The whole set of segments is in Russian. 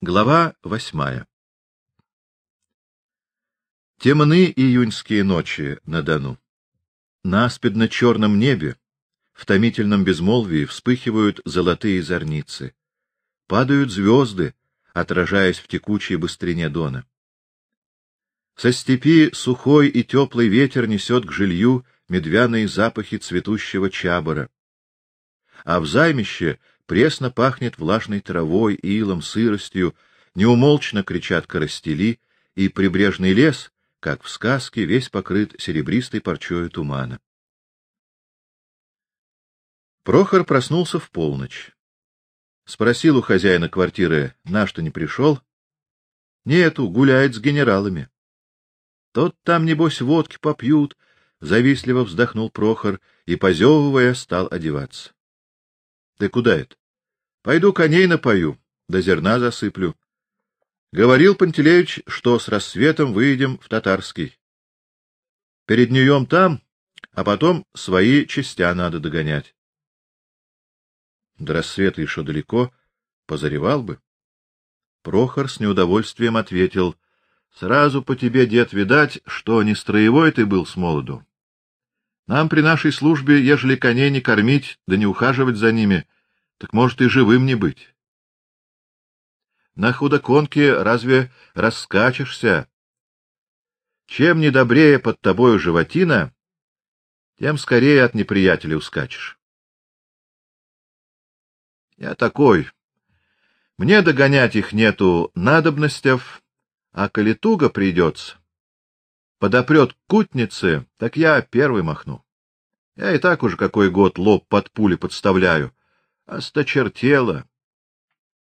Глава восьмая Темны июньские ночи на Дону. На аспидно-черном небе, в томительном безмолвии, вспыхивают золотые зорницы. Падают звезды, отражаясь в текучей быстрине Дона. Со степи сухой и теплый ветер несет к жилью медвяные запахи цветущего чабора. А в займище пресно пахнет влажной травой, илом, сыростью, неумолчно кричат коростели, и прибрежный лес как в сказке, весь покрыт серебристой парчою тумана. Прохор проснулся в полночь. Спросил у хозяина квартиры, на что не пришел. Нету, гуляет с генералами. Тот там, небось, водки попьют, — завистливо вздохнул Прохор и, позевывая, стал одеваться. — Ты куда это? — Пойду коней напою, да зерна засыплю. Говорил Пантелеич, что с рассветом выйдем в Татарский. Перед Ньюем там, а потом свои частя надо догонять. До рассвета еще далеко, позаревал бы. Прохор с неудовольствием ответил: "Сразу по тебе, дед, видать, что не строевой ты был с молоду. Нам при нашей службе, ежели коней не кормить, да не ухаживать за ними, так может и живым не быть. На худоконке разве раскачешься? Чем недобрее под тобою животина, тем скорее от неприятеля ускачешь. Я такой. Мне догонять их нету надобностев, а коли туго придется, подопрет кутницы, так я первый махну. Я и так уже какой год лоб под пули подставляю, осточертело.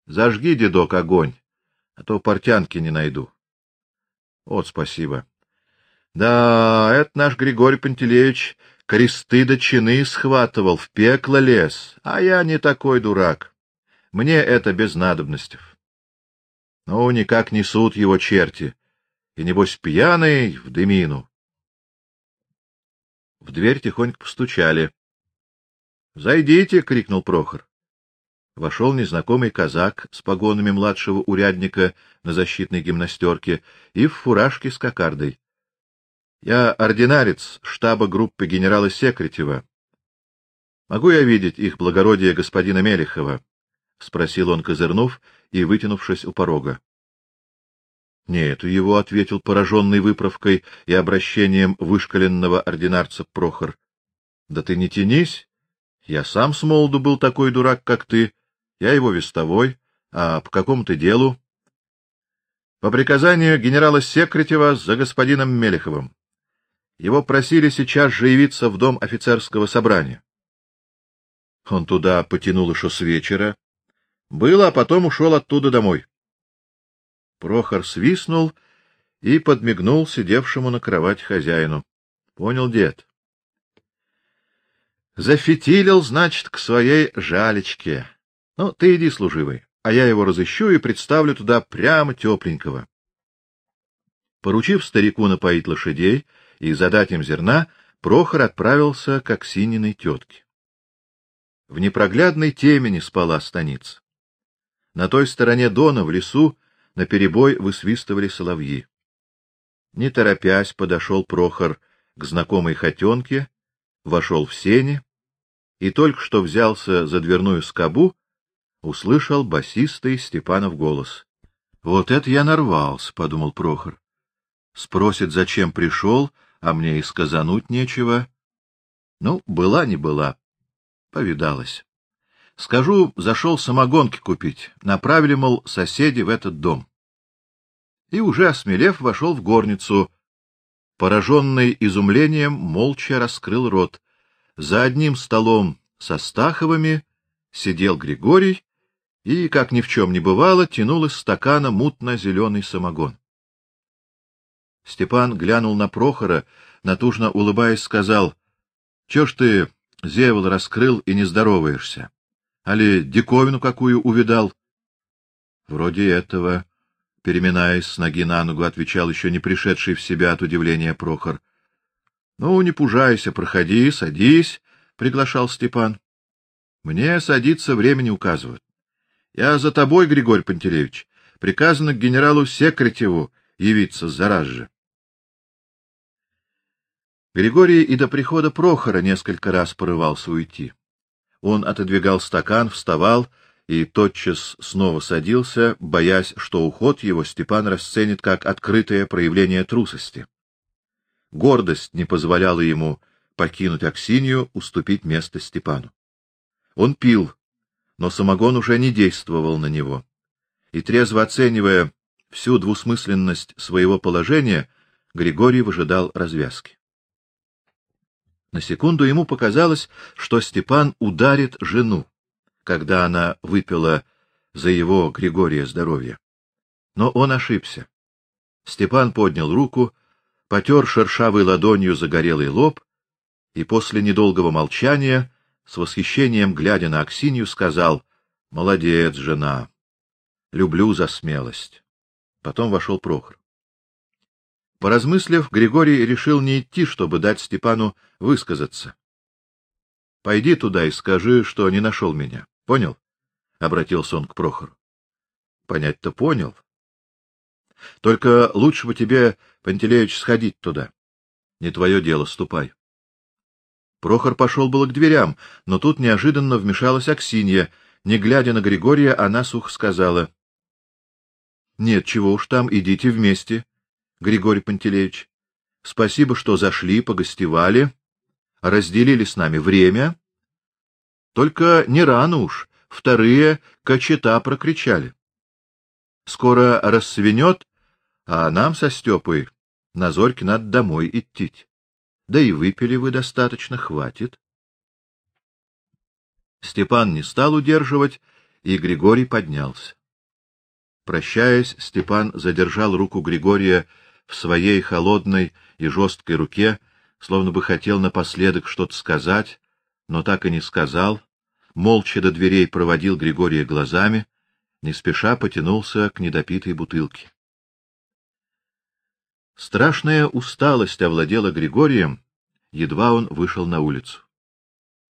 Зажги, дедок, огонь, а то портянки не найду. Вот спасибо. Да, это наш Григорий Пантелеич кресты до чины схватывал, в пекло лез, а я не такой дурак. Мне это без надобностей. Ну, никак несут его черти, и, небось, пьяный в дымину. В дверь тихонько постучали. — Зайдите! — крикнул Прохор вошел незнакомый казак с погонами младшего урядника на защитной гимнастерке и в фуражке с кокардой. Я ординарец штаба группы генерала Секретева. Могу я видеть их благородие господина Мелехова? спросил он, козырнув и вытянувшись у порога. Нет, его ответил пораженный выправкой и обращением вышколенного ординарца Прохор. Да ты не тянись, я сам с молоду был такой дурак, как ты, я его вестовой, а по какому-то делу по приказанию генерала Секретева за господином Мелеховым. Его просили сейчас же явиться в дом офицерского собрания. Он туда потянул еще с вечера, было, а потом ушел оттуда домой. Прохор свистнул и подмигнул сидевшему на кровати хозяину. Понял дед. Зафитилил, значит, к своей жалечке. Ну, ты иди, служивый, а я его разыщу и представлю туда прямо тепленького. Поручив старику напоить лошадей и задать им зерна, Прохор отправился к Аксининой тетке. В непроглядной темени спала станица. На той стороне Дона, в лесу, на перебой высвистывали соловьи. Не торопясь, подошел Прохор к знакомой хотенке, вошел в сени и только что взялся за дверную скобу, услышал басистый Степанов голос. Вот это я нарвался, подумал Прохор. Спросит, зачем пришел, а мне и сказануть нечего. Ну, была не была. Повидалась. Скажу, зашел самогонки купить. Направили, мол, соседи в этот дом. И уже осмелев, вошел в горницу. Пораженный изумлением, молча раскрыл рот. За одним столом со Стаховыми сидел Григорий и, как ни в чем не бывало, тянул из стакана мутно-зеленый самогон. Степан глянул на Прохора, натужно улыбаясь, сказал: "Что ж ты зевал раскрыл и не здороваешься? Али диковину какую увидал?" Вроде этого, переминаясь с ноги на ногу, отвечал еще не пришедший в себя от удивления Прохор. "Ну, не пужайся, проходи, садись", приглашал Степан. "Мне садиться времени указывают. Я за тобой, Григорий Пантелеевич. приказано к генералу Секретеву явиться зараз же. Григорий и до прихода Прохора несколько раз порывался уйти. Он отодвигал стакан, вставал и тотчас снова садился, боясь, что уход его Степан расценит как открытое проявление трусости. Гордость не позволяла ему покинуть Аксинью, уступить место Степану. Он пил, но самогон уже не действовал на него. И трезво оценивая всю двусмысленность своего положения, Григорий выжидал развязки. На секунду ему показалось, что Степан ударит жену, когда она выпила за его Григория здоровье. Но он ошибся. Степан поднял руку, потер шершавой ладонью загорелый лоб и после недолгого молчания, с восхищением глядя на Аксинью, сказал: "Молодец, жена. Люблю за смелость". Потом вошел Прохор. Поразмыслив, Григорий решил не идти, чтобы дать Степану высказаться. Пойди туда и скажи, что не нашел меня. Понял? обратился он к Прохору. Понять-то понял. Только лучше бы тебе, Пантелеич, сходить туда. Не твое дело, ступай. Прохор пошел было к дверям, но тут неожиданно вмешалась Аксинья. Не глядя на Григория, она сухо сказала: "Нет, чего уж там, идите вместе, Григорий Пантелеич. Спасибо, что зашли, погостевали, разделили с нами время. Только не рано уж, вторые кочета прокричали. Скоро рассвенет, а нам со Степой на зорьке надо домой идти. Да и выпили вы достаточно, хватит. Степан не стал удерживать, и Григорий поднялся. Прощаясь, Степан задержал руку Григория в своей холодной и жесткой руке, словно бы хотел напоследок что-то сказать, но так и не сказал, молча до дверей проводил Григория глазами, не спеша потянулся к недопитой бутылке. Страшная усталость овладела Григорием, едва он вышел на улицу.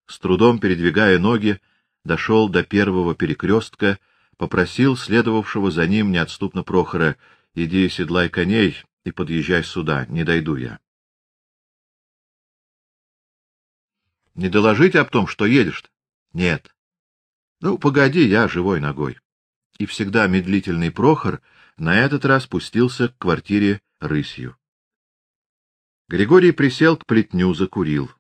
С трудом передвигая ноги, дошел до первого перекрестка, попросил следовавшего за ним неотступно Прохора: "Иди седлай коней и подъезжай сюда, не дойду я". Не доложить об том, что едешь-то? Нет. Ну, погоди, я живой ногой. И всегда медлительный Прохор на этот раз пустился к квартире рысью. Григорий присел к плетню, закурил.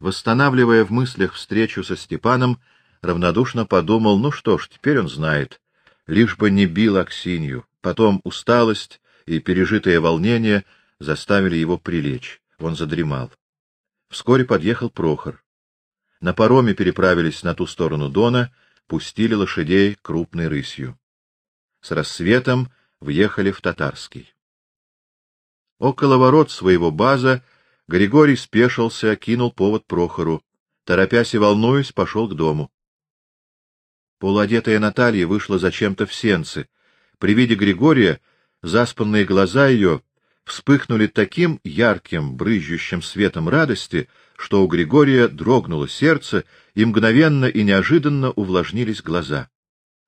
Восстанавливая в мыслях встречу со Степаном, равнодушно подумал: ну что ж, теперь он знает, лишь бы не бил Аксинью. Потом усталость и пережитое волнение заставили его прилечь. Он задремал. Вскоре подъехал Прохор. На пароме переправились на ту сторону Дона, пустили лошадей крупной рысью. С рассветом въехали в Татарский. Около ворот своего база Григорий спешился, кинул повод Прохору, торопясь и волнуясь, пошел к дому. Полуодетая Наталья вышла зачем-то в сенцы. При виде Григория заспанные глаза ее вспыхнули таким ярким, брызжущим светом радости, что у Григория дрогнуло сердце, и мгновенно и неожиданно увлажнились глаза.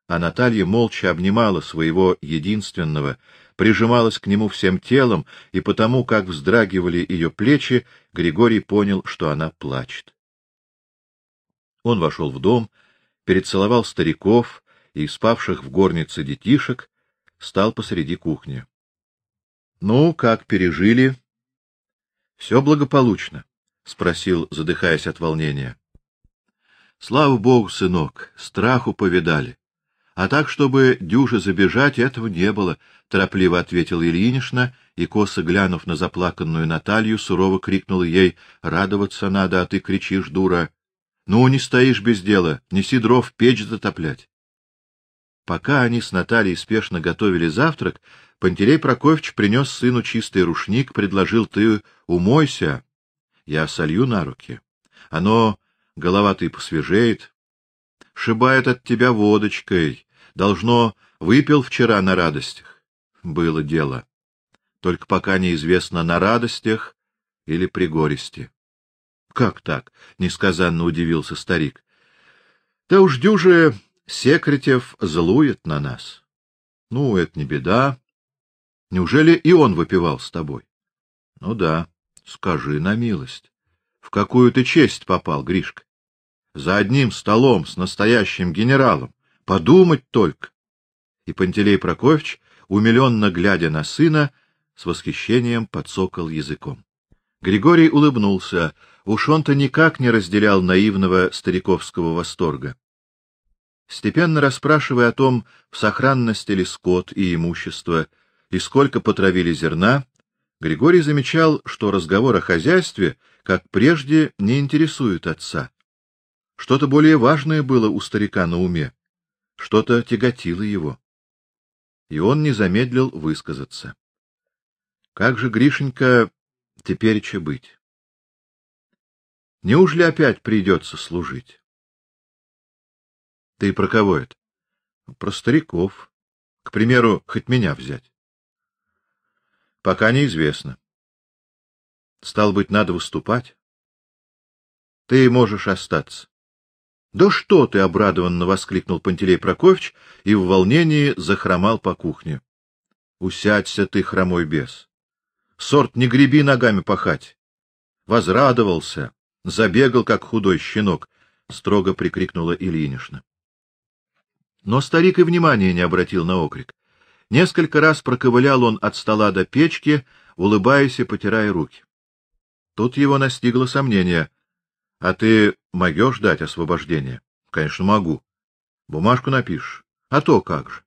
А Наталья молча обнимала своего единственного, прижималась к нему всем телом, и потому, как вздрагивали ее плечи, Григорий понял, что она плачет. Он вошел в дом, перецеловал стариков и спавших в горнице детишек, стал посреди кухни. Ну, как пережили? Все благополучно, спросил, задыхаясь от волнения. Слава богу, сынок, страху повидали. А так, чтобы дюже забежать, этого не было, торопливо ответила Ильинична и косо глянув на заплаканную Наталью, сурово крикнула ей: "Радоваться надо, а ты кричишь, дура. Ну, не стоишь без дела, неси дров печь затоплять". Пока они с Натальей спешно готовили завтрак, Пантелей Прокофьевич принес сыну чистый рушник, предложил: "Ты умойся, я солью на руки. Оно голова ты посвежеет, шибает от тебя водочкой. Должно выпил вчера на радостях. Было дело. Только пока неизвестно на радостях или при горести. Как так? несказанно удивился старик. Да уж дюже Секретев злует на нас. — Ну, это не беда. Неужели и он выпивал с тобой? — Ну да. Скажи на милость. В какую ты честь попал, Гришка? За одним столом с настоящим генералом. Подумать только. И Пантелей Прокофьевич, умиленно глядя на сына, с восхищением подсокал языком. Григорий улыбнулся. Уж он-то никак не разделял наивного стариковского восторга. Степенно расспрашивая о том, в сохранности ли скот и имущество, и сколько потравили зерна, Григорий замечал, что разговор о хозяйстве, как прежде, не интересует отца. Что-то более важное было у старика на уме, что-то тяготило его. И он не замедлил высказаться. Как же, Гришенька, теперь-че быть? Неужели опять придется служить? Ты про кого это? Про стариков. К примеру, хоть меня взять. Пока неизвестно. Стал быть, надо выступать. Ты можешь остаться. Да что ты, обрадованно воскликнул Пантелей Прокофьевич и в волнении захромал по кухне. Усядься ты, хромой бес. Сорт не греби ногами пахать. Возрадовался, забегал как худой щенок, строго прикрикнула Ильинишна. Но старик и внимания не обратил на окрик. Несколько раз проковылял он от стола до печки, улыбаясь и потирая руки. Тут его настигло сомнение. — А ты могешь дать освобождение? — Конечно, могу. — Бумажку напишешь. — А то как же.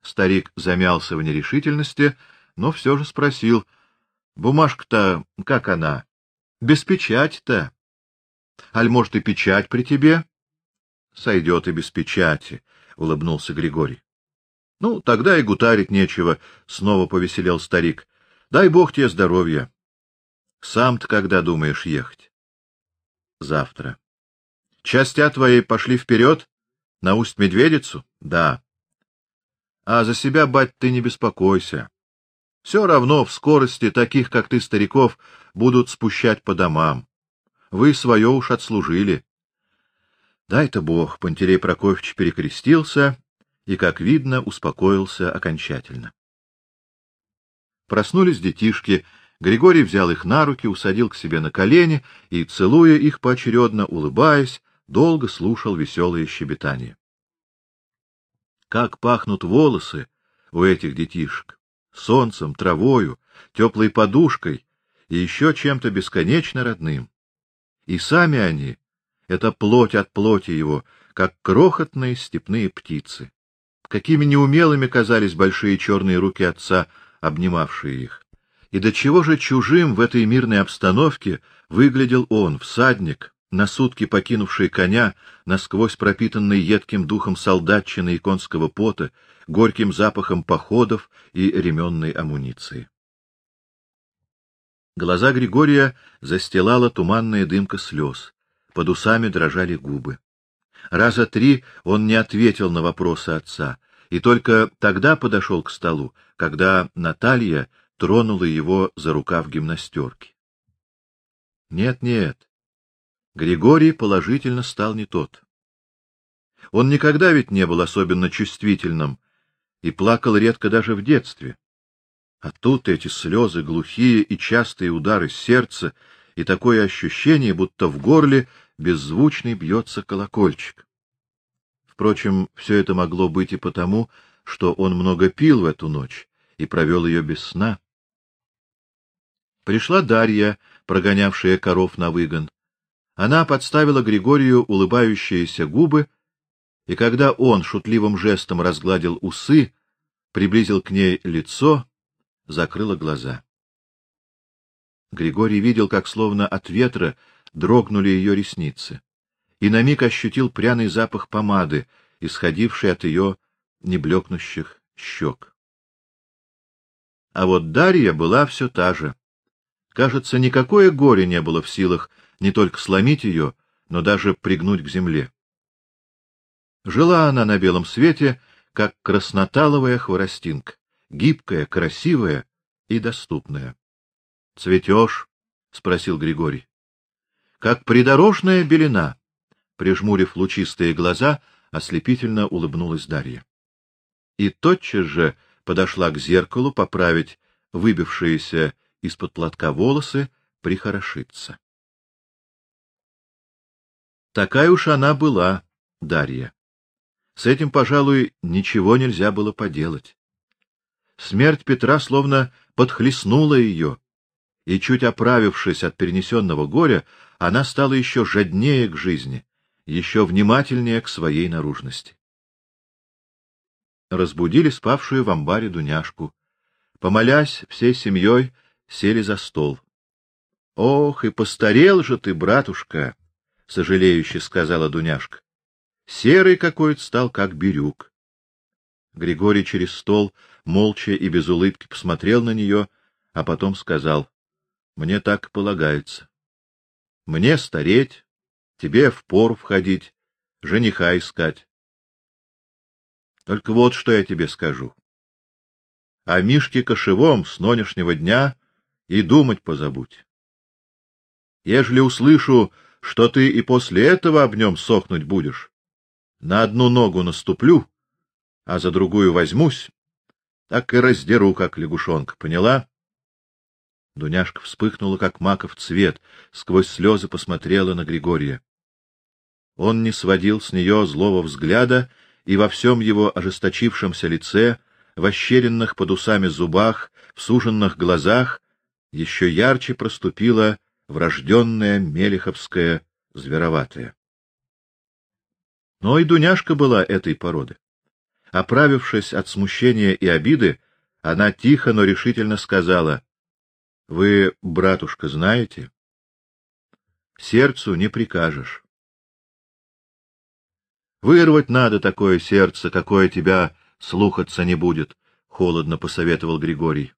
Старик замялся в нерешительности, но все же спросил. — Бумажка-то как она? — Без печати-то. — Аль, может, и печать при тебе? — Сойдет и без печати, — улыбнулся Григорий. — Ну, тогда и гутарить нечего, — снова повеселел старик. — Дай бог тебе здоровья. Сам-то когда думаешь ехать? — Завтра. — Частя твои пошли вперед? На Усть-Медведицу? — Да. — А за себя, бать, ты не беспокойся. Все равно в скорости таких, как ты, стариков, будут спущать по домам. Вы свое уж отслужили. Дай-то Бог, Пантелей Прокофьевич перекрестился и, как видно, успокоился окончательно. Проснулись детишки, Григорий взял их на руки, усадил к себе на колени и, целуя их поочередно, улыбаясь, долго слушал веселые щебетания. Как пахнут волосы у этих детишек! Солнцем, травою, теплой подушкой и еще чем-то бесконечно родным. И сами они это плоть от плоти его, как крохотные степные птицы. Какими неумелыми казались большие черные руки отца, обнимавшие их. И до чего же чужим в этой мирной обстановке выглядел он, всадник, на сутки покинувший коня, насквозь пропитанный едким духом солдатчины и конского пота, горьким запахом походов и ременной амуниции. Глаза Григория застилала туманная дымка слез под усами дрожали губы. Раза три он не ответил на вопросы отца, и только тогда подошел к столу, когда Наталья тронула его за рукав гимнастерки. Нет, нет. Григорий положительно стал не тот. Он никогда ведь не был особенно чувствительным и плакал редко даже в детстве. А тут эти слезы, глухие и частые удары сердца и такое ощущение, будто в горле беззвучный бьется колокольчик. Впрочем, все это могло быть и потому, что он много пил в эту ночь и провел ее без сна. Пришла Дарья, прогонявшая коров на выгон. Она подставила Григорию улыбающиеся губы, и когда он шутливым жестом разгладил усы, приблизил к ней лицо, закрыла глаза. Григорий видел, как словно от ветра дрогнули ее ресницы, и на миг ощутил пряный запах помады, исходивший от ее неблекнущих щек. А вот Дарья была все та же. Кажется, никакое горе не было в силах не только сломить ее, но даже пригнуть к земле. Жила она на белом свете, как красноталовая хворостинка, гибкая, красивая и доступная. — Цветешь? — спросил Григорий как придорожная белина. Прижмурив лучистые глаза, ослепительно улыбнулась Дарья. и тотчас же подошла к зеркалу поправить выбившиеся из-под платка волосы, прихорошиться. Такая уж она была, Дарья. С этим, пожалуй, ничего нельзя было поделать. Смерть Петра словно подхлестнула ее, и чуть оправившись от перенесенного горя, она стала еще жаднее к жизни, еще внимательнее к своей наружности. Разбудили спавшую в амбаре Дуняшку. Помолясь всей семьей, сели за стол. — Ох, и постарел же ты, братушка! — сожалеюще сказала Дуняшка. — Серый какой-то стал, как бирюк. Григорий через стол молча и без улыбки посмотрел на нее, а потом сказал: "Мне так полагается. Мне стареть, тебе в пору входить, жениха искать. Только вот что я тебе скажу. О Мишке Кошевом с нынешнего дня и думать позабудь. Ежели услышу, что ты и после этого об нем сохнуть будешь, на одну ногу наступлю, а за другую возьмусь, так и раздеру, как лягушонка, поняла? Дуняшка вспыхнула, как маков цвет, сквозь слезы посмотрела на Григория. Он не сводил с нее злого взгляда, и во всем его ожесточившемся лице, в ощеренных под усами зубах, в суженных глазах еще ярче проступила врожденная мелеховская звероватая. Но и Дуняшка была этой породы. Оправившись от смущения и обиды, она тихо, но решительно сказала: "Вы, братушка, знаете, сердцу не прикажешь. Вырвать надо такое сердце, какое тебя слухаться не будет", холодно посоветовал Григорий.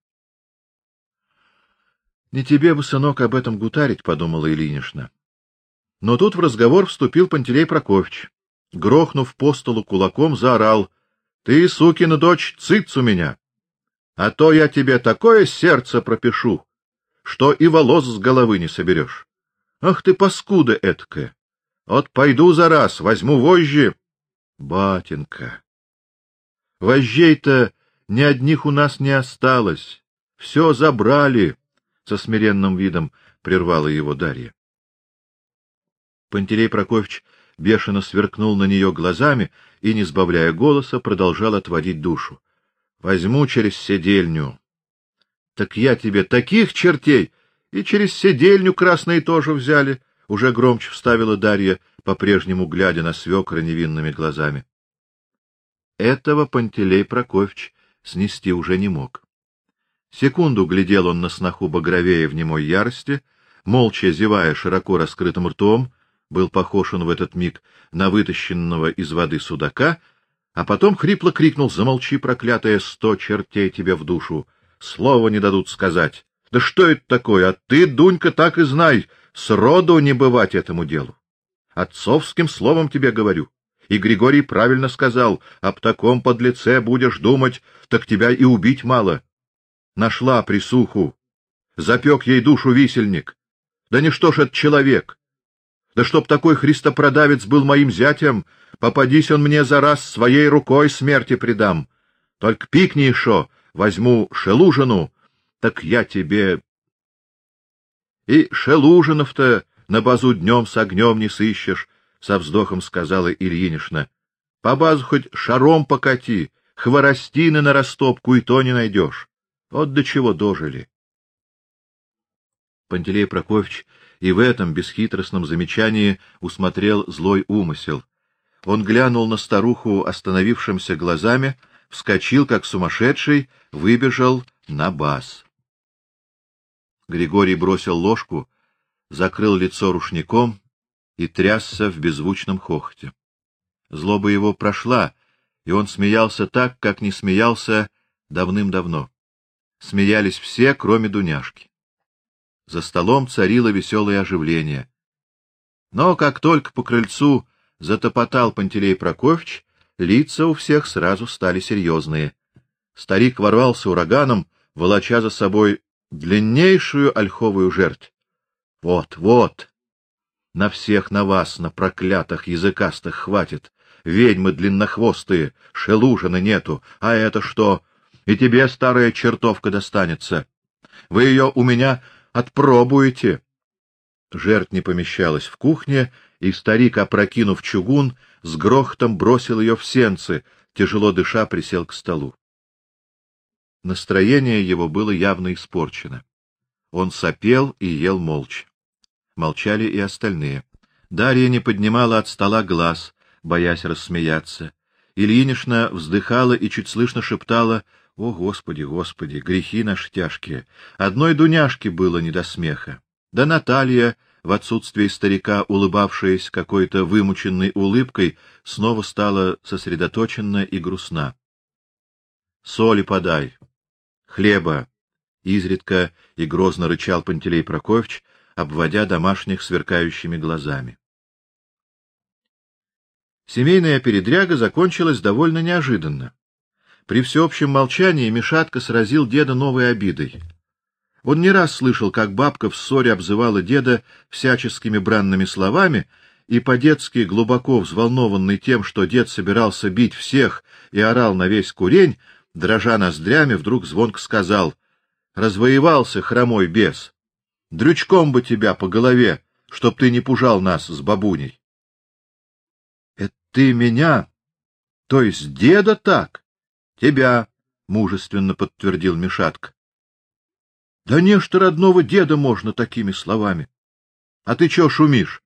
Не тебе бы, сынок, об этом гутарить, подумала Ильинична. Но тут в разговор вступил Пантелей Прокофьевич. Грохнув по столу кулаком, заорал: ты, сукина дочь, цыц у меня. А то я тебе такое сердце пропишу, что и волос с головы не соберешь. Ах ты паскуда эткая! Вот пойду за раз, возьму вожжи. Батенька, вожжей-то ни одних у нас не осталось. Все забрали, — со смиренным видом прервала его Дарья. Пантелей Прокофьевич бешено сверкнул на нее глазами и, не сбавляя голоса, продолжал отводить душу. Возьму через седельню. Так я тебе таких чертей и через седельню красные тоже взяли, уже громче вставила Дарья, по-прежнему глядя на свекра невинными глазами. Этого Пантелей Прокофьевич снести уже не мог. Секунду глядел он на сноху Багровея в немой ярости, молча зевая широко раскрытым ртом, был похож он в этот миг на вытащенного из воды судака, а потом хрипло крикнул: "Замолчи, проклятая, сто чертей тебе в душу! Слова не дадут сказать. Да что это такое? А ты, Дунька, так и знай, сроду не бывать этому делу. Отцовским словом тебе говорю. И Григорий правильно сказал: об таком подлеце будешь думать, так тебя и убить мало. Нашла присуху, запек ей душу висельник. Да не что ж это человек? Да чтоб такой христопродавец был моим зятем, попадись он мне за раз своей рукой смерти предам. Только пикни еще, возьму шелужину, так я тебе... И шелужинов-то на базу днем с огнем не сыщешь, — со вздохом сказала Ильинишна. По базу хоть шаром покати, хворостины на растопку и то не найдешь. Вот до чего дожили. Пантелей Прокофьевич и в этом бесхитростном замечании усмотрел злой умысел. Он глянул на старуху остановившимся глазами, вскочил как сумасшедший, выбежал на бас. Григорий бросил ложку, закрыл лицо рушником и трясся в беззвучном хохоте. Злоба его прошла, и он смеялся так, как не смеялся давным-давно. Смеялись все, кроме Дуняшки. За столом царило веселое оживление. Но как только по крыльцу затопотал Пантелей Прокофьевич, лица у всех сразу стали серьезные. Старик ворвался ураганом, волоча за собой длиннейшую ольховую жертву. Вот, вот. На всех на вас, на проклятых языкастых хватит, ведьмы длиннохвостые, шелужины нету. А это что? И тебе старая чертовка достанется. Вы ее у меня отпробуете. Жертв не помещалась в кухне, и старик, опрокинув чугун, с грохотом бросил ее в сенцы, тяжело дыша присел к столу. Настроение его было явно испорчено. Он сопел и ел молча. Молчали и остальные. Дарья не поднимала от стола глаз, боясь рассмеяться. Ильинишна вздыхала и чуть слышно шептала: "О, господи, господи, грехи наши тяжкие. Одной Дуняшке было не до смеха. Да Наталья, в отсутствие старика, улыбавшаяся какой-то вымученной улыбкой, снова стала сосредоточенна и грустна. Соли подай, хлеба, изредка и грозно рычал Пантелей Прокофьевич, обводя домашних сверкающими глазами. Семейная передряга закончилась довольно неожиданно. При всеобщем молчании Мишатка сразил деда новой обидой. Он не раз слышал, как бабка в ссоре обзывала деда всяческими бранными словами, и по-детски глубоко взволнованный тем, что дед собирался бить всех и орал на весь курень, дрожа ноздрями, вдруг звонко сказал: "Развоевался хромой бес. Дрючком бы тебя по голове, чтоб ты не пужал нас с бабуней". "Это ты меня, то есть деда так?" "Тебя", мужественно подтвердил Мишатка. "Да не что родного деда можно такими словами. А ты что шумишь?"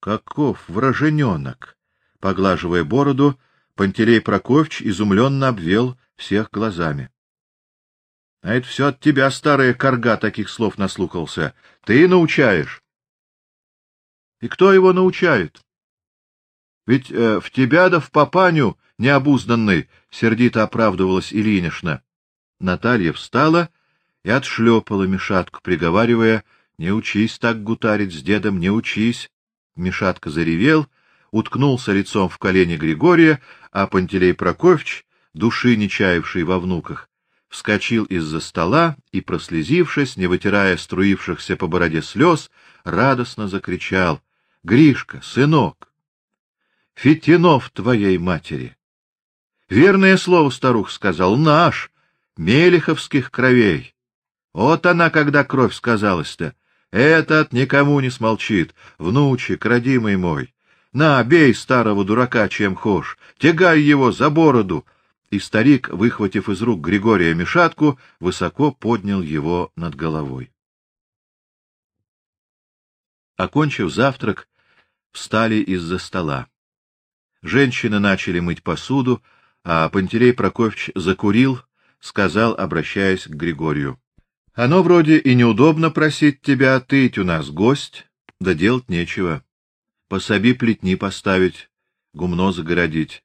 Каков вражененок! Поглаживая бороду, Пантелей Прокофьевич изумленно обвел всех глазами. — А это все от тебя, старая корга, таких слов наслухался. Ты научаешь. — И кто его научает? Ведь э, в тебя да в папаню необузданный, — сердито оправдывалась Ильинишна. Наталья встала и отшлепала Мишатку, приговаривая, — Не учись так гутарить с дедом, не учись. Мишатка заревел, уткнулся лицом в колени Григория, а Пантелей Прокофьевич, души не чаявший во внуках, вскочил из-за стола и, прослезившись, не вытирая струившихся по бороде слез, радостно закричал: "Гришка, сынок, Фитинов твоей матери!" Верное слово старух сказал: "Наш, мелиховских кровей. Вот она, когда кровь сказалась-то. Этот никому не смолчит, внучек, родимый мой. На, бей старого дурака, чем хошь, тягай его за бороду. И старик, выхватив из рук Григория мешатку, высоко поднял его над головой. Окончив завтрак, встали из-за стола. Женщины начали мыть посуду, а Пантелей Прокофьевич закурил, сказал, обращаясь к Григорию: "Оно вроде и неудобно просить тебя, ты у нас гость, да делать нечего пособи плетни поставить, гумно загородить,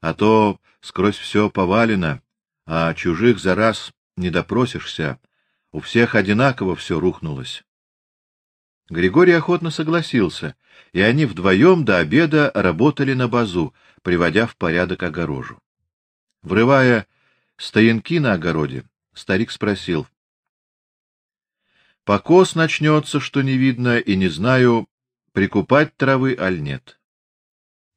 а то скрозь все повалено, а чужих за раз не допросишься, у всех одинаково все рухнулось. Григорий охотно согласился, и они вдвоем до обеда работали на базу, приводя в порядок огорожу. Врывая стоянки на огороде, старик спросил: "Покос начнется, что не видно, и не знаю, прикупать травы аль нет.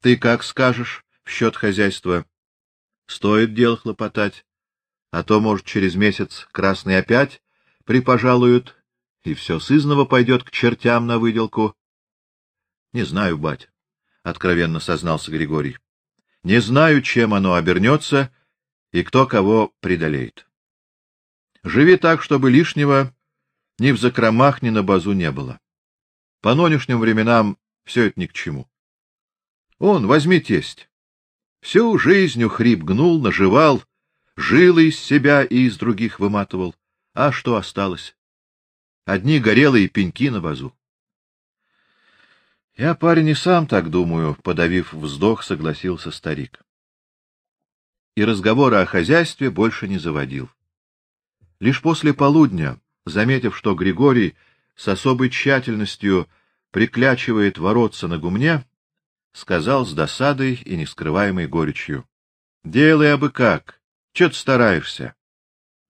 Ты как скажешь в счет хозяйства? Стоит дело хлопотать, а то, может, через месяц красный опять припожалуют, и все сызново пойдет к чертям на выделку. Не знаю, бать, откровенно сознался Григорий. Не знаю, чем оно обернется и кто кого предолеет. Живи так, чтобы лишнего ни в закромах, ни на базу не было. По нынешним временам все это ни к чему. Он, возьми тесть. Всю жизнь хрип гнул, наживал, жилы из себя и из других выматывал. А что осталось? Одни горелые пеньки на базу. Я, парень, и сам так думаю, подавив вздох, согласился старик. И разговора о хозяйстве больше не заводил. Лишь после полудня, заметив, что Григорий с особой тщательностью приклячивает воротца на гумне, сказал с досадой и нескрываемой горечью: "Делай абы как, что ты стараешься?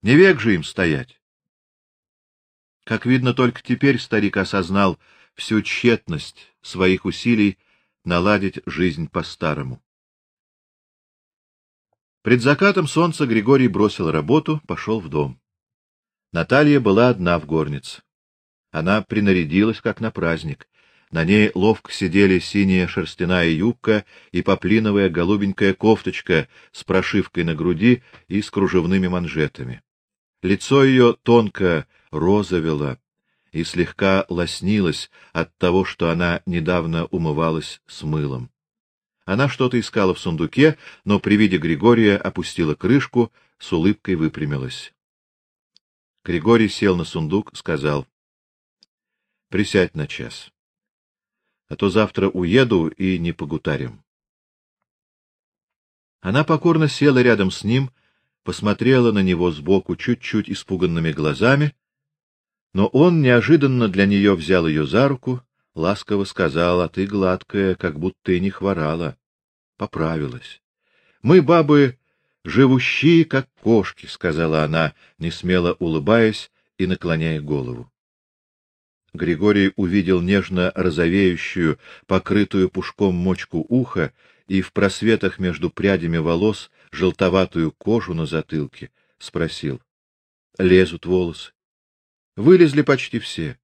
Не век же им стоять". Как видно, только теперь старик осознал всю тщетность своих усилий наладить жизнь по-старому. Пред закатом солнца Григорий бросил работу, пошел в дом. Наталья была одна в горнице. Она принарядилась как на праздник. На ней ловко сидели синяя шерстяная юбка и поплиновая голубенькая кофточка с прошивкой на груди и с кружевными манжетами. Лицо ее тонко розовело и слегка лоснилось от того, что она недавно умывалась с мылом. Она что-то искала в сундуке, но при виде Григория опустила крышку, с улыбкой выпрямилась. Григорий сел на сундук, сказал: "Присядь на час. А то завтра уеду и не погутарим". Она покорно села рядом с ним, посмотрела на него сбоку чуть-чуть испуганными глазами, но он неожиданно для нее взял ее за руку, ласково сказал: "А ты гладкая, как будто и не хворала" поправилась. Мы бабы живущие как кошки, сказала она, не смело улыбаясь и наклоняя голову. Григорий увидел нежно розовеющую, покрытую пушком мочку уха и в просветах между прядями волос желтоватую кожу на затылке, спросил: "Лезут волосы?" Вылезли почти все.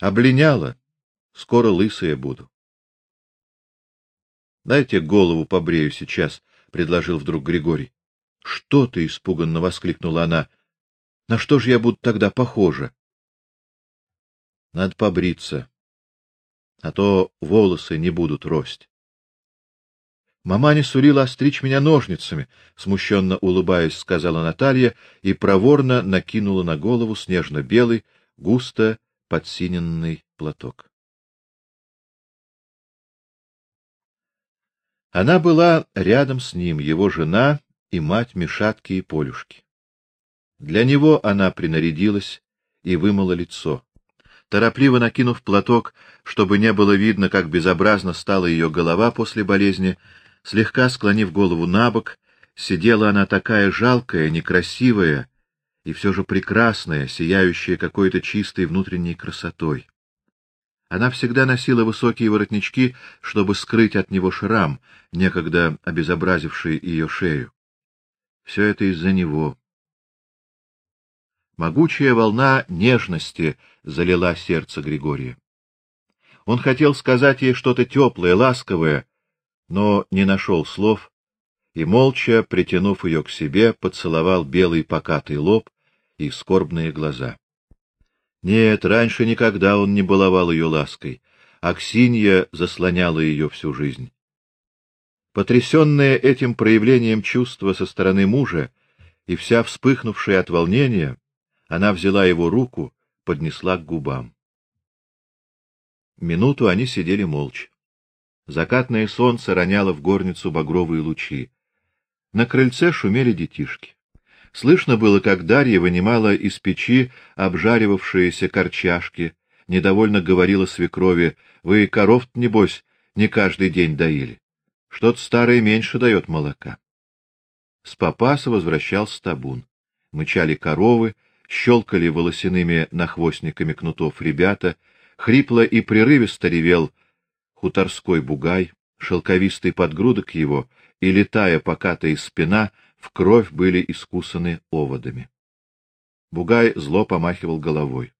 Облиняла, скоро лысая буду. Дайте голову побрею сейчас, предложил вдруг Григорий. Что ты испуганно воскликнула она. На что же я буду тогда похожа? Надо побриться, а то волосы не будут рость. Мама не сурила остричь меня ножницами, смущенно улыбаясь, сказала Наталья и проворно накинула на голову снежно-белый, густо подсиненный платок. Она была рядом с ним, его жена и мать Мишатки и Полюшки. Для него она принарядилась и вымыла лицо. Торопливо накинув платок, чтобы не было видно, как безобразно стала ее голова после болезни, слегка склонив голову набок, сидела она такая жалкая, некрасивая и все же прекрасная, сияющая какой-то чистой внутренней красотой. Она всегда носила высокие воротнички, чтобы скрыть от него шрам, некогда обезобразивший ее шею. Все это из-за него. Могучая волна нежности залила сердце Григория. Он хотел сказать ей что-то теплое, ласковое, но не нашел слов и молча, притянув ее к себе, поцеловал белый покатый лоб и скорбные глаза. Нет, раньше никогда он не баловал ее лаской. Аксинья заслоняла ее всю жизнь. Потрясенная этим проявлением чувства со стороны мужа и вся вспыхнувшая от волнения, она взяла его руку, поднесла к губам. Минуту они сидели молча. Закатное солнце роняло в горницу багровые лучи. На крыльце шумели детишки. Слышно было, как Дарья вынимала из печи обжаривавшиеся корчашки, недовольно говорила свекрови: "Вы коров небось не каждый день доили. Что-то старое меньше дает молока". С Попаса возвращался табун. Мычали коровы, щелкали волосяными нахвостниками кнутов ребята, хрипло и прерывисто ревел хуторской бугай, шелковистый подгрудок его и летая покатая спина в кровь были искусаны оводами. Бугай зло помахивал головой.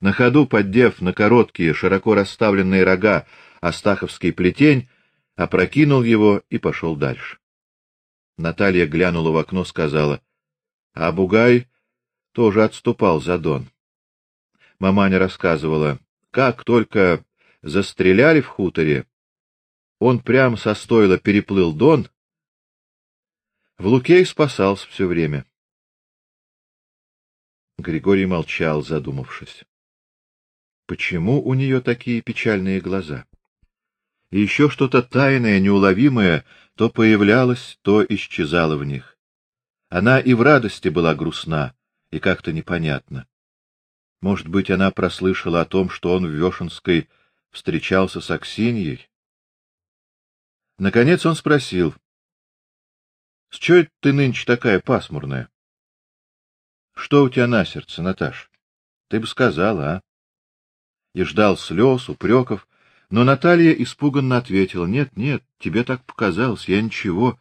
На ходу, поддев на короткие, широко расставленные рога астаховский плетень, опрокинул его и пошел дальше. Наталья глянула в окно, сказала: "А Бугай тоже отступал за Дон". Маманя рассказывала, как только застреляли в хуторе, он прямо со стойла переплыл Дон в Луке спасался все время. Григорий молчал, задумавшись. Почему у нее такие печальные глаза? И еще что-то тайное, неуловимое то появлялось, то исчезало в них. Она и в радости была грустна, и как-то непонятно. Может быть, она прослышала о том, что он в Вешенской встречался с Аксиньей. Наконец он спросил: с чего ты нынче такая пасмурная? Что у тебя на сердце, Наташ? Ты бы сказала, а? И ждал слез, упреков, Но Наталья испуганно ответила: "Нет, нет, тебе так показалось, я ничего.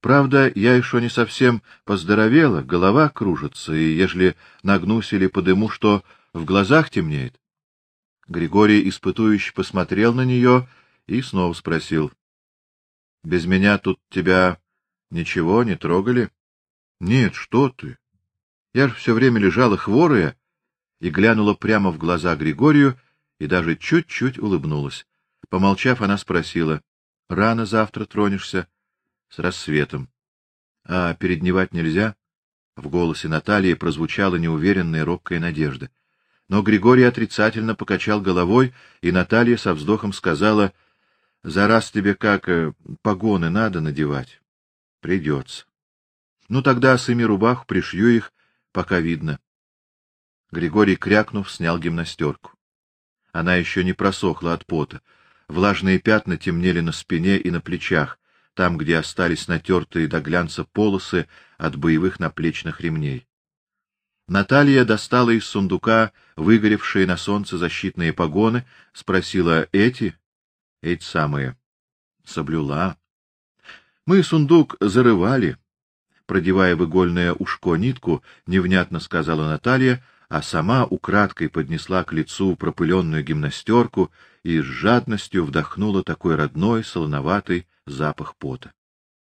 Правда, я еще не совсем поздоровела, голова кружится, и ежели нагнусь или подыму, что в глазах темнеет". Григорий испытующе посмотрел на нее и снова спросил: "Без меня тут тебя ничего не трогали?" "Нет, что ты? Я же все время лежала хворая" и глянула прямо в глаза Григорию и даже чуть-чуть улыбнулась. Помолчав, она спросила: "Рано завтра тронешься с рассветом. А передневать нельзя?" В голосе Натальи прозвучала неуверенная робкая надежда. Но Григорий отрицательно покачал головой, и Наталья со вздохом сказала: "За раз тебе как э, погоны надо надевать. Придется. Ну тогда сыми рубаху, пришью их, пока видно". Григорий крякнув снял гимнастерку. Она еще не просохла от пота. Влажные пятна темнели на спине и на плечах, там, где остались натертые до глянца полосы от боевых наплечных ремней. Наталья достала из сундука выгоревшие на солнце защитные погоны, спросила: "Эти? Эти самые?" Соблюла. Мы сундук зарывали, продевая в игольное ушко нитку, невнятно сказала Наталья, а сама украдкой поднесла к лицу пропыленную гимнастерку и с жадностью вдохнула такой родной солоноватый запах пота.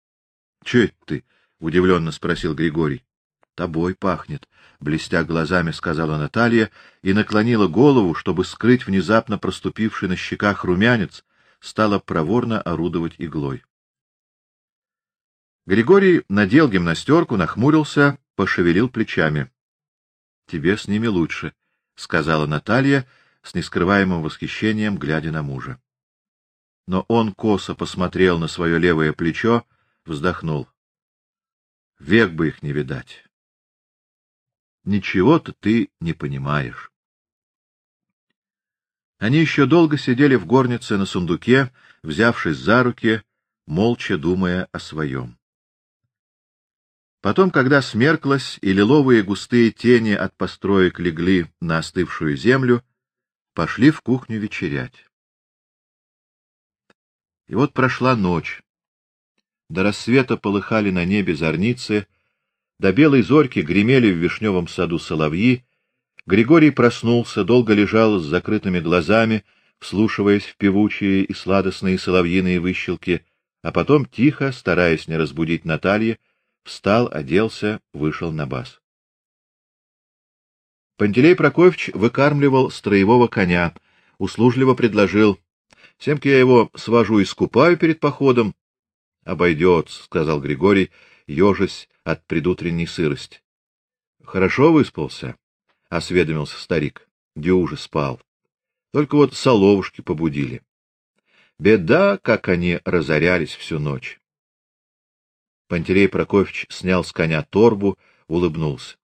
— Че ты? — удивленно спросил Григорий. — Тобой пахнет, — блестя глазами сказала Наталья и наклонила голову, чтобы скрыть внезапно проступивший на щеках румянец, стала проворно орудовать иглой. Григорий надел гимнастерку, нахмурился, пошевелил плечами. Тебе с ними лучше, сказала Наталья с нескрываемым восхищением, глядя на мужа. Но он косо посмотрел на свое левое плечо, вздохнул. Век бы их не видать. Ничего-то ты не понимаешь. Они еще долго сидели в горнице на сундуке, взявшись за руки, молча думая о своем. Потом, когда смерклось и лиловые густые тени от построек легли на остывшую землю, пошли в кухню вечерять. И вот прошла ночь. До рассвета полыхали на небе зорницы, до белой зорьки гремели в вишневом саду соловьи. Григорий проснулся, долго лежал с закрытыми глазами, вслушиваясь в певучие и сладостные соловьиные выщелки, а потом тихо, стараясь не разбудить Наталью, встал, оделся, вышел на бас. Пантелей Прокофьевич выкармливал строевого коня, услужливо предложил: "Семки я его свожу искупаю перед походом". "Обойдется", сказал Григорий, ежась от предутренней сырости. "Хорошо выспался?" осведомился старик. Дюже спал. Только вот соловушки побудили. Беда, как они разорялись всю ночь. Пантелей Прокофьевич снял с коня торбу, улыбнулся.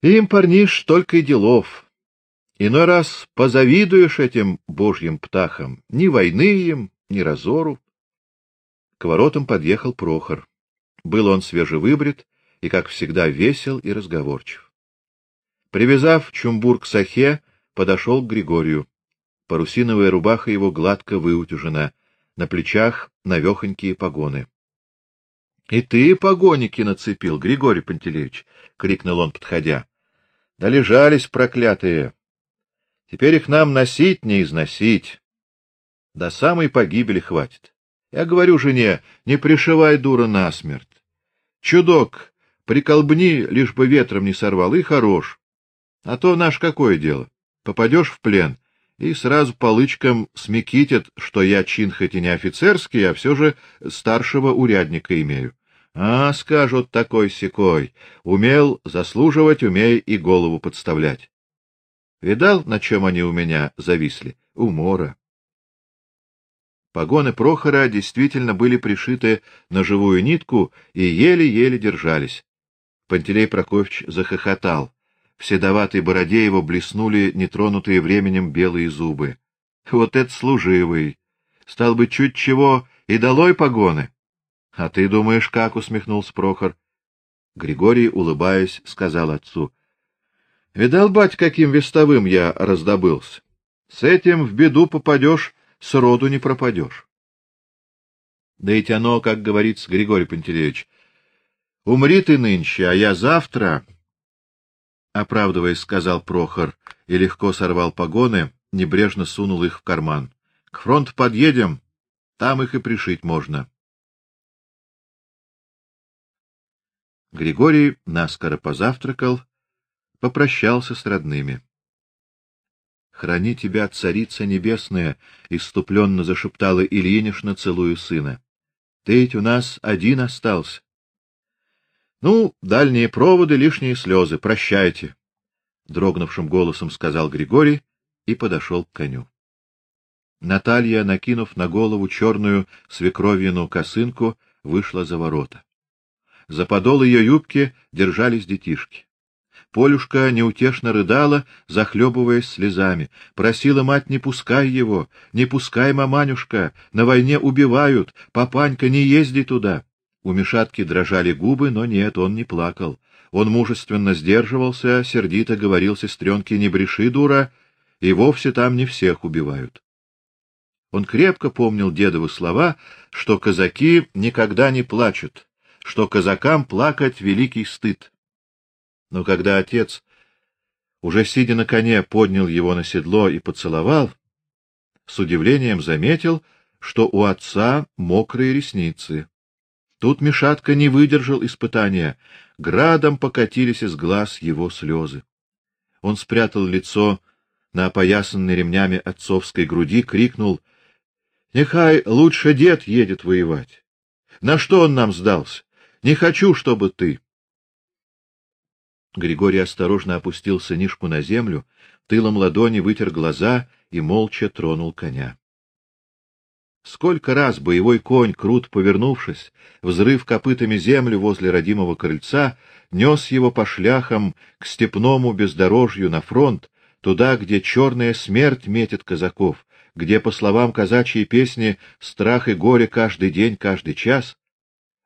Им, парниш, только и делов. Иной раз позавидуешь этим божьим птахам, ни войны им, ни разору. К воротам подъехал Прохор. Был он свежевыбрит и, как всегда, весел и разговорчив. Привязав чумбур к сахе, подошел к Григорию. Парусиновая рубаха его гладко выутюжена, на плечах навехонькие погоны. И ты погоники нацепил, Григорий Пантелеич, крикнул он, подходя. Да лежались проклятые. Теперь их нам носить не износить. До самой погибели хватит. Я говорю жене: не пришивай дура насмерть. Чудок, приколбни, лишь бы ветром не сорвал, и хорош. А то наш какое дело? Попадешь в плен и сразу полычком смекитят, что я чин хоть и не офицерский, а все же старшего урядника имею. А, скажут такой-сякой, умел заслуживать, умей и голову подставлять. Видал, на чем они у меня зависли? Умора. Погоны Прохора действительно были пришиты на живую нитку и еле-еле держались. Пантелей Прокофьевич захохотал. В седоватой бороде его блеснули нетронутые временем белые зубы. Вот это служивый. Стал бы чуть чего и долой погоны. А ты думаешь, как усмехнулся Прохор? Григорий, улыбаясь, сказал отцу: "Видал, бать, каким вестовым я раздобылся. С этим в беду попадешь, сроду не пропадешь. Да ведь оно, как говорится Григорий Пантелеевич, умри ты нынче, а я завтра, оправдываясь, сказал Прохор и легко сорвал погоны, небрежно сунул их в карман. К фронту подъедем, там их и пришить можно. Григорий наскоро позавтракал, попрощался с родными. Храни тебя, царица небесная, иступленно зашептала Ильинишна, целуя сына. Ты ведь у нас один остался. Ну, дальние проводы, лишние слезы, прощайте, дрогнувшим голосом сказал Григорий и подошел к коню. Наталья, накинув на голову черную свекровину косынку, вышла за ворота. За подол ее юбки держались детишки. Полюшка неутешно рыдала, захлебываясь слезами, просила мать: "Не пускай его, не пускай, маманюшка, на войне убивают, папанька, не езди туда". У Мишатки дрожали губы, но нет, он не плакал. Он мужественно сдерживался, сердито говорил сестренке: "Не бреши, дура, и вовсе там не всех убивают". Он крепко помнил дедовы слова, что казаки никогда не плачут, что казакам плакать великий стыд. Но когда отец, уже сидя на коне, поднял его на седло и поцеловал, с удивлением заметил, что у отца мокрые ресницы. Тут Мишатка не выдержал испытания, градом покатились из глаз его слезы. Он спрятал лицо на опоясанной ремнями отцовской груди, крикнул: "Нехай лучше дед едет воевать. На что он нам сдался? Не хочу, чтобы ты". Григорий осторожно опустил сынишку на землю, тылом ладони вытер глаза и молча тронул коня. Сколько раз боевой конь, крут повернувшись, взрыв копытами землю возле родимого крыльца, нес его по шляхам к степному бездорожью на фронт, туда, где черная смерть метит казаков, где, по словам казачьей песни, страх и горе каждый день, каждый час.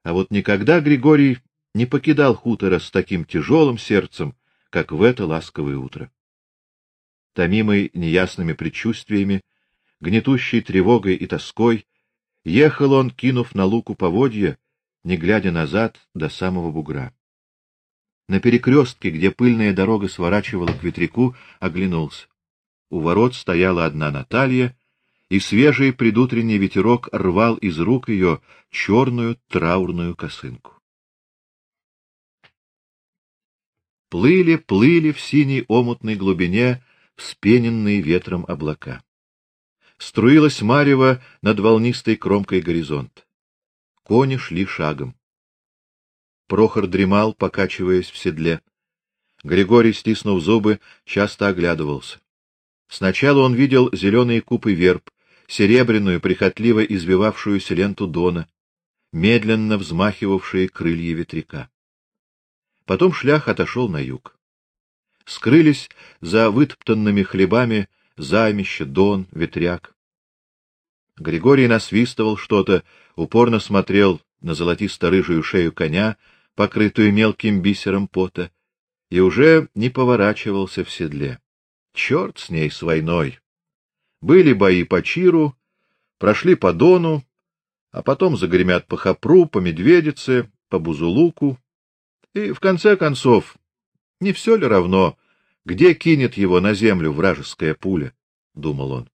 А вот никогда Григорий не покидал хутора с таким тяжелым сердцем, как в это ласковое утро. Томимый неясными предчувствиями, гнетущей тревогой и тоской, ехал он, кинув на луку поводья, не глядя назад до самого бугра. На перекрестке, где пыльная дорога сворачивала к ветряку, оглянулся. У ворот стояла одна Наталья, и свежий предутренний ветерок рвал из рук ее черную траурную косынку. Плыли, плыли в синей омутной глубине вспененные ветром облака. Струилась марево над волнистой кромкой горизонт. Кони шли шагом. Прохор дремал, покачиваясь в седле. Григорий, стиснув зубы, часто оглядывался. Сначала он видел зеленые купы верб, серебряную, прихотливо извивавшуюся ленту дона, медленно взмахивавшие крылья ветряка. Потом шлях отошел на юг. Скрылись за вытоптанными хлебами займище, дон, ветряк. Григорий насвистывал что-то, упорно смотрел на золотисто-рыжую шею коня, покрытую мелким бисером пота, и уже не поворачивался в седле. Черт с ней с войной. Были бои по Чиру, прошли по Дону, а потом загремят по Хапру, по Медведице, по Бузулуку. И в конце концов, не все ли равно, где кинет его на землю вражеская пуля, думал он.